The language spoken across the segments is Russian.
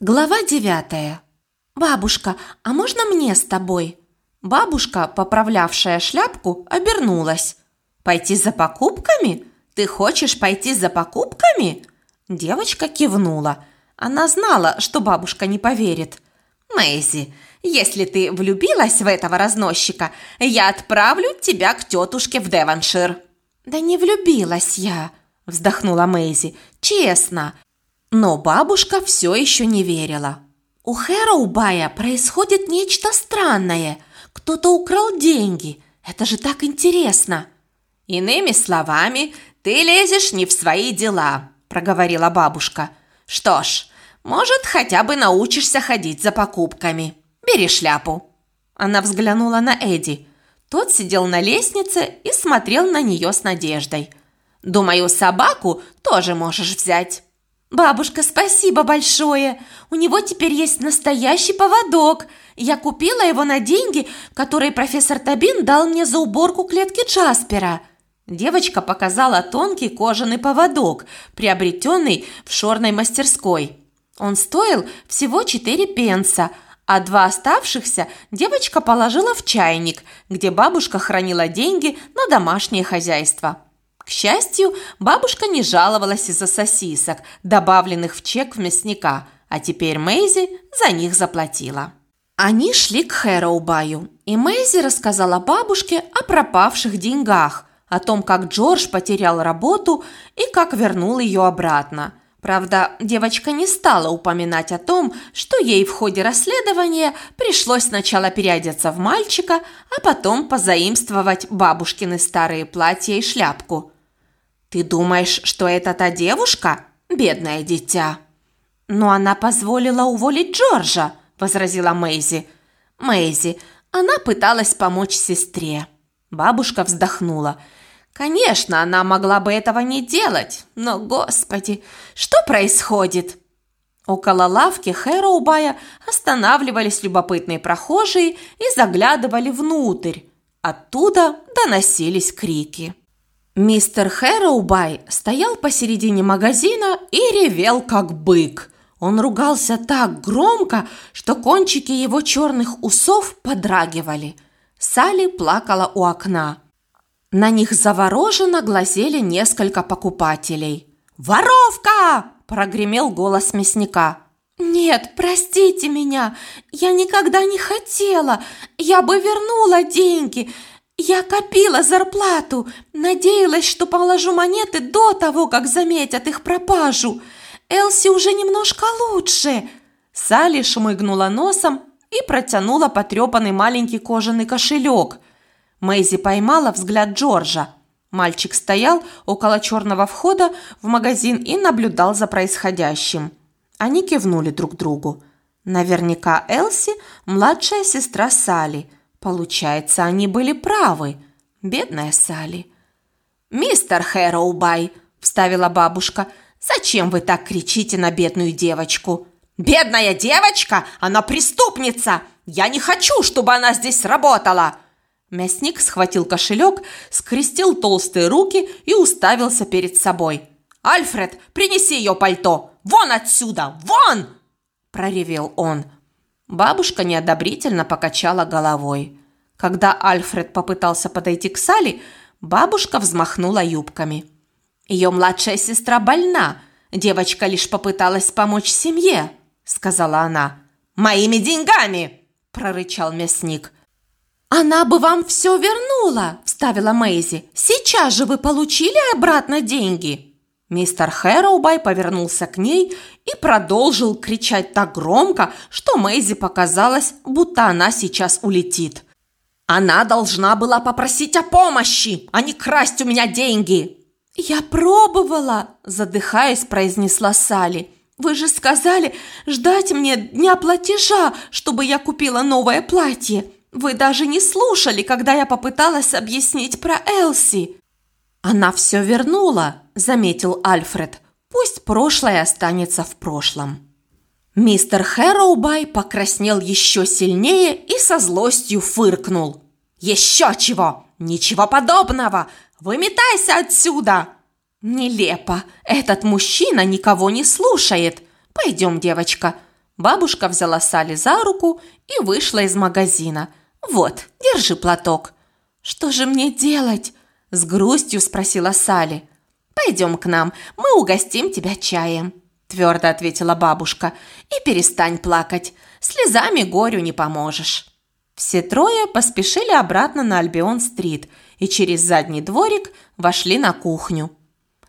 Глава девятая. «Бабушка, а можно мне с тобой?» Бабушка, поправлявшая шляпку, обернулась. «Пойти за покупками? Ты хочешь пойти за покупками?» Девочка кивнула. Она знала, что бабушка не поверит. «Мэйзи, если ты влюбилась в этого разносчика, я отправлю тебя к тетушке в Деваншир». «Да не влюбилась я», – вздохнула Мэйзи. «Честно». Но бабушка все еще не верила. «У Хэроубая происходит нечто странное. Кто-то украл деньги. Это же так интересно!» «Иными словами, ты лезешь не в свои дела», – проговорила бабушка. «Что ж, может, хотя бы научишься ходить за покупками. Бери шляпу». Она взглянула на Эдди. Тот сидел на лестнице и смотрел на нее с надеждой. «Думаю, собаку тоже можешь взять». «Бабушка, спасибо большое! У него теперь есть настоящий поводок. Я купила его на деньги, которые профессор Табин дал мне за уборку клетки Джаспера». Девочка показала тонкий кожаный поводок, приобретенный в шорной мастерской. Он стоил всего 4 пенса, а два оставшихся девочка положила в чайник, где бабушка хранила деньги на домашнее хозяйство. К счастью, бабушка не жаловалась из-за сосисок, добавленных в чек в мясника, а теперь Мэйзи за них заплатила. Они шли к Хэроубаю, и Мэйзи рассказала бабушке о пропавших деньгах, о том, как Джордж потерял работу и как вернул ее обратно – Правда, девочка не стала упоминать о том, что ей в ходе расследования пришлось сначала переодеться в мальчика, а потом позаимствовать бабушкины старые платья и шляпку. «Ты думаешь, что это та девушка? Бедное дитя!» «Но она позволила уволить Джорджа», – возразила Мэйзи. «Мэйзи, она пыталась помочь сестре». Бабушка вздохнула – Конечно, она могла бы этого не делать, но, господи, что происходит? Около лавки Хэроубая останавливались любопытные прохожие и заглядывали внутрь. Оттуда доносились крики. Мистер Хэроубай стоял посередине магазина и ревел, как бык. Он ругался так громко, что кончики его черных усов подрагивали. Салли плакала у окна. На них завороженно глазели несколько покупателей. «Воровка!» – прогремел голос мясника. «Нет, простите меня, я никогда не хотела. Я бы вернула деньги. Я копила зарплату, надеялась, что положу монеты до того, как заметят их пропажу. Элси уже немножко лучше». Салли шмыгнула носом и протянула потрепанный маленький кожаный кошелек – Мэйзи поймала взгляд Джорджа. Мальчик стоял около черного входа в магазин и наблюдал за происходящим. Они кивнули друг другу. Наверняка Элси – младшая сестра Сали. Получается, они были правы. Бедная Сали. «Мистер Хэроубай», – вставила бабушка, – «зачем вы так кричите на бедную девочку?» «Бедная девочка? Она преступница! Я не хочу, чтобы она здесь работала!» Мясник схватил кошелек, скрестил толстые руки и уставился перед собой. «Альфред, принеси ее пальто! Вон отсюда! Вон!» – проревел он. Бабушка неодобрительно покачала головой. Когда Альфред попытался подойти к Салли, бабушка взмахнула юбками. «Ее младшая сестра больна. Девочка лишь попыталась помочь семье», – сказала она. «Моими деньгами!» – прорычал мясник. «Она бы вам все вернула!» – вставила Мэйзи. «Сейчас же вы получили обратно деньги!» Мистер Хэроубай повернулся к ней и продолжил кричать так громко, что Мэйзи показалось, будто она сейчас улетит. «Она должна была попросить о помощи, а не красть у меня деньги!» «Я пробовала!» – задыхаясь, произнесла Салли. «Вы же сказали ждать мне дня платежа, чтобы я купила новое платье!» Вы даже не слушали, когда я попыталась объяснить про Элси. Она все вернула, заметил Альфред. Пусть прошлое останется в прошлом. Мистер Хэроубай покраснел еще сильнее и со злостью фыркнул. «Еще чего! Ничего подобного! Выметайся отсюда!» «Нелепо! Этот мужчина никого не слушает! Пойдем, девочка!» Бабушка взяла Салли за руку и вышла из магазина. «Вот, держи платок». «Что же мне делать?» – с грустью спросила Салли. «Пойдем к нам, мы угостим тебя чаем», – твердо ответила бабушка. «И перестань плакать, слезами горю не поможешь». Все трое поспешили обратно на Альбион-стрит и через задний дворик вошли на кухню.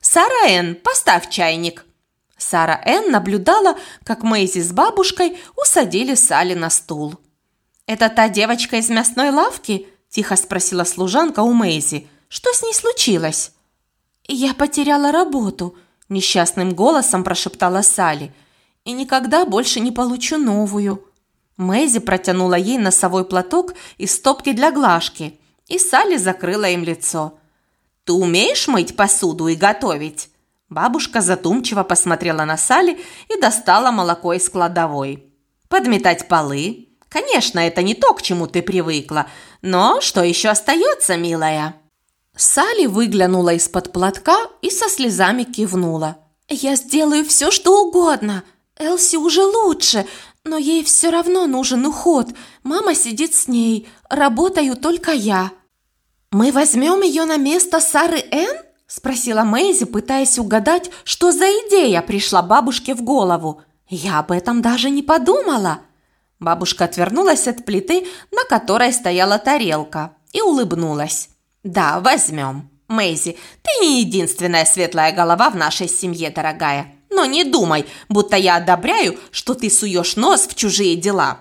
«Сара Энн, поставь чайник!» Сара Энн наблюдала, как Мэйзи с бабушкой усадили Салли на стул. «Это та девочка из мясной лавки?» – тихо спросила служанка у Мэйзи. «Что с ней случилось?» «Я потеряла работу», – несчастным голосом прошептала Салли. «И никогда больше не получу новую». Мэйзи протянула ей носовой платок из стопки для глажки, и Салли закрыла им лицо. «Ты умеешь мыть посуду и готовить?» Бабушка задумчиво посмотрела на Салли и достала молоко из кладовой. «Подметать полы? Конечно, это не то, к чему ты привыкла. Но что еще остается, милая?» Салли выглянула из-под платка и со слезами кивнула. «Я сделаю все, что угодно. Элси уже лучше, но ей все равно нужен уход. Мама сидит с ней, работаю только я». «Мы возьмем ее на место Сары Энн?» – спросила Мэйзи, пытаясь угадать, что за идея пришла бабушке в голову. «Я об этом даже не подумала». Бабушка отвернулась от плиты, на которой стояла тарелка, и улыбнулась. «Да, возьмем. Мэйзи, ты не единственная светлая голова в нашей семье, дорогая. Но не думай, будто я одобряю, что ты суешь нос в чужие дела».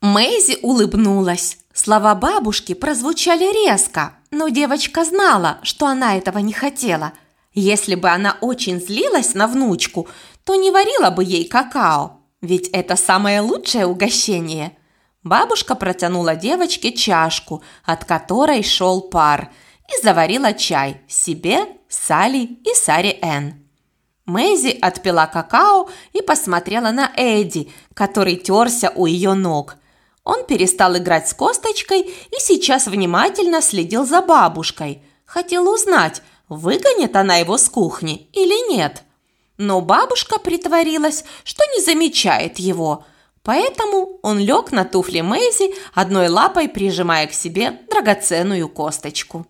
Мэйзи улыбнулась. Слова бабушки прозвучали резко, но девочка знала, что она этого не хотела. Если бы она очень злилась на внучку, то не варила бы ей какао, ведь это самое лучшее угощение. Бабушка протянула девочке чашку, от которой шел пар, и заварила чай себе, Салли и Саре Энн. Мэйзи отпила какао и посмотрела на Эдди, который терся у ее ног – он перестал играть с косточкой и сейчас внимательно следил за бабушкой. Хотел узнать, выгонит она его с кухни или нет. Но бабушка притворилась, что не замечает его, поэтому он лег на туфли Мэйзи, одной лапой прижимая к себе драгоценную косточку.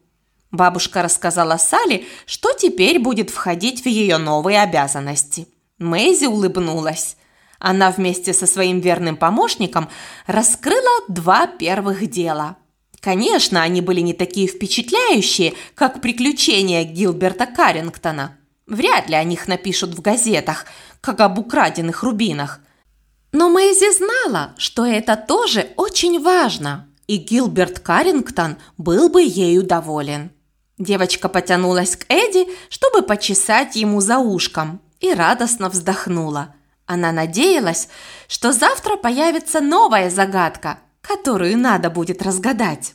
Бабушка рассказала Салли, что теперь будет входить в ее новые обязанности. Мэйзи улыбнулась. Она вместе со своим верным помощником раскрыла два первых дела. Конечно, они были не такие впечатляющие, как приключения Гилберта Каррингтона. Вряд ли о них напишут в газетах, как об украденных рубинах. Но Мэйзи знала, что это тоже очень важно, и Гилберт Каррингтон был бы ею доволен. Девочка потянулась к Эдди, чтобы почесать ему за ушком, и радостно вздохнула – она надеялась, что завтра появится новая загадка, которую надо будет разгадать.